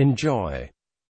Enjoy.